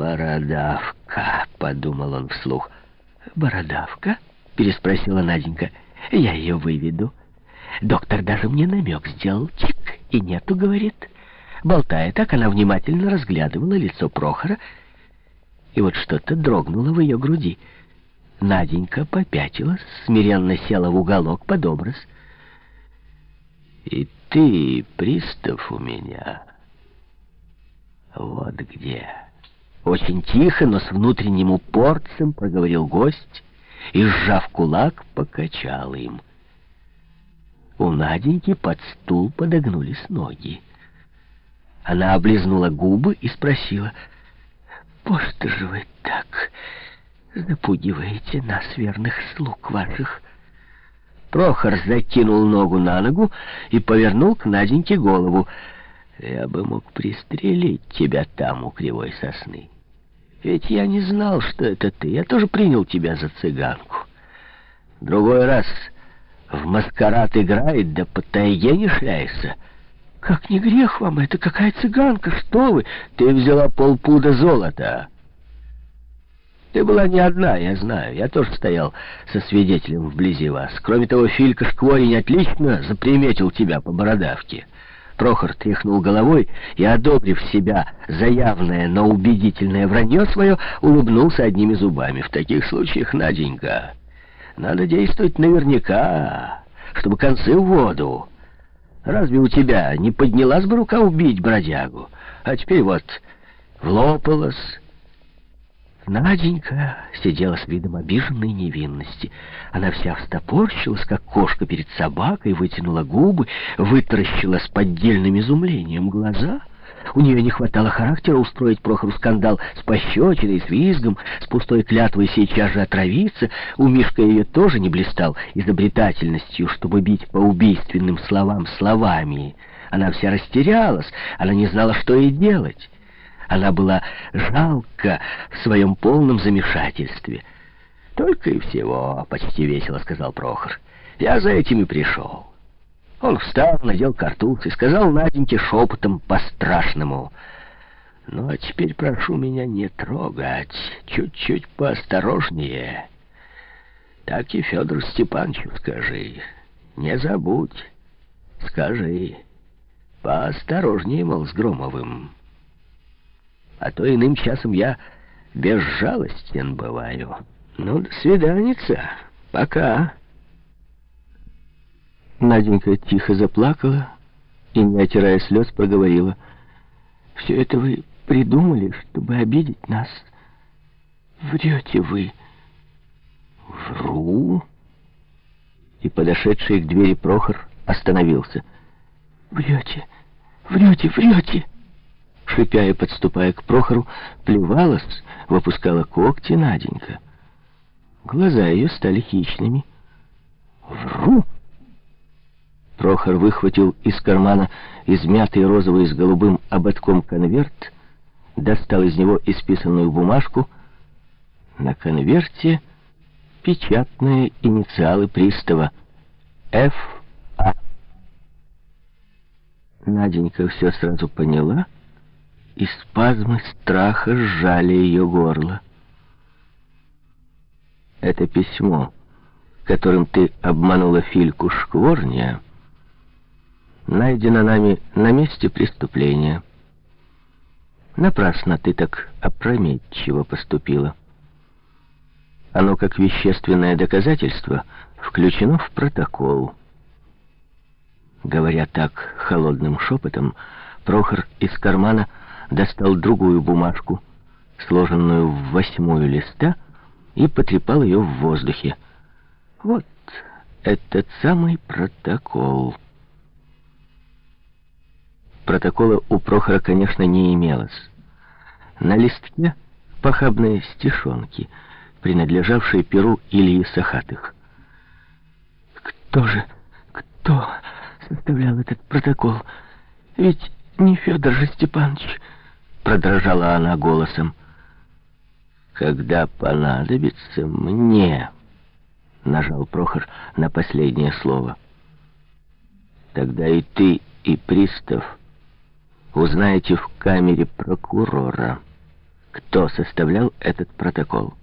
«Бородавка», — подумал он вслух. «Бородавка?» — переспросила Наденька. «Я ее выведу. Доктор даже мне намек сделал. Чик, и нету, говорит». Болтая так, она внимательно разглядывала лицо Прохора, и вот что-то дрогнуло в ее груди. Наденька попятилась, смиренно села в уголок под образ. «И ты, пристав у меня, вот где...» Очень тихо, но с внутренним упорцем проговорил гость и, сжав кулак, покачал им. У Наденьки под стул подогнулись ноги. Она облизнула губы и спросила, «Что же вы так запугиваете нас, верных слуг ваших?» Прохор закинул ногу на ногу и повернул к Наденьке голову. «Я бы мог пристрелить тебя там, у кривой сосны. Ведь я не знал, что это ты. Я тоже принял тебя за цыганку. Другой раз в маскарад играет, да по тайге не шляйся». «Как не грех вам, это какая цыганка, что вы? Ты взяла полпуда золота». Ты была не одна, я знаю. Я тоже стоял со свидетелем вблизи вас. Кроме того, Филька Шкворень отлично заприметил тебя по бородавке. Прохор тряхнул головой и, одобрив себя за явное, но убедительное вранье свое, улыбнулся одними зубами. В таких случаях, Наденька, надо действовать наверняка, чтобы концы в воду. Разве у тебя не поднялась бы рука убить бродягу? А теперь вот влопалась... Наденька сидела с видом обиженной невинности. Она вся встопорщилась, как кошка перед собакой, вытянула губы, вытаращила с поддельным изумлением глаза. У нее не хватало характера устроить Прохору скандал с пощечиной, с визгом, с пустой клятвой сейчас же отравиться. У Мишка ее тоже не блистал изобретательностью, чтобы бить по убийственным словам словами. Она вся растерялась, она не знала, что ей делать. Она была жалка в своем полном замешательстве. «Только и всего», — почти весело сказал Прохор. «Я за этим и пришел». Он встал, надел картуз и сказал Наденьке шепотом по-страшному. «Ну, а теперь прошу меня не трогать, чуть-чуть поосторожнее. Так и Федору Степановичу скажи, не забудь, скажи, поосторожнее, мол, с Громовым» а то иным часом я безжалостен бываю. Ну, до свиданица. Пока. Наденька тихо заплакала и, не отирая слез, проговорила. «Все это вы придумали, чтобы обидеть нас? Врете вы». «Вру?» И подошедший к двери Прохор остановился. «Врете, врете, врете!» Шипя и подступая к Прохору, плевалась, выпускала когти Наденька. Глаза ее стали хищными. «Вру!» Прохор выхватил из кармана измятый розовый с голубым ободком конверт, достал из него исписанную бумажку. На конверте печатные инициалы пристава «Ф.А». Наденька все сразу поняла — и спазмы страха сжали ее горло. Это письмо, которым ты обманула Фильку Шкворня, найдено нами на месте преступления. Напрасно ты так опрометчиво поступила. Оно, как вещественное доказательство, включено в протокол. Говоря так холодным шепотом, Прохор из кармана достал другую бумажку, сложенную в восьмую листа, и потрепал ее в воздухе. Вот этот самый протокол. Протокола у Прохора, конечно, не имелось. На листке похабные стишонки, принадлежавшие перу Ильи Сахатых. Кто же, кто составлял этот протокол? Ведь не Федор же Степанович... Продрожала она голосом. «Когда понадобится мне...» Нажал Прохор на последнее слово. «Тогда и ты, и пристав узнаете в камере прокурора, кто составлял этот протокол.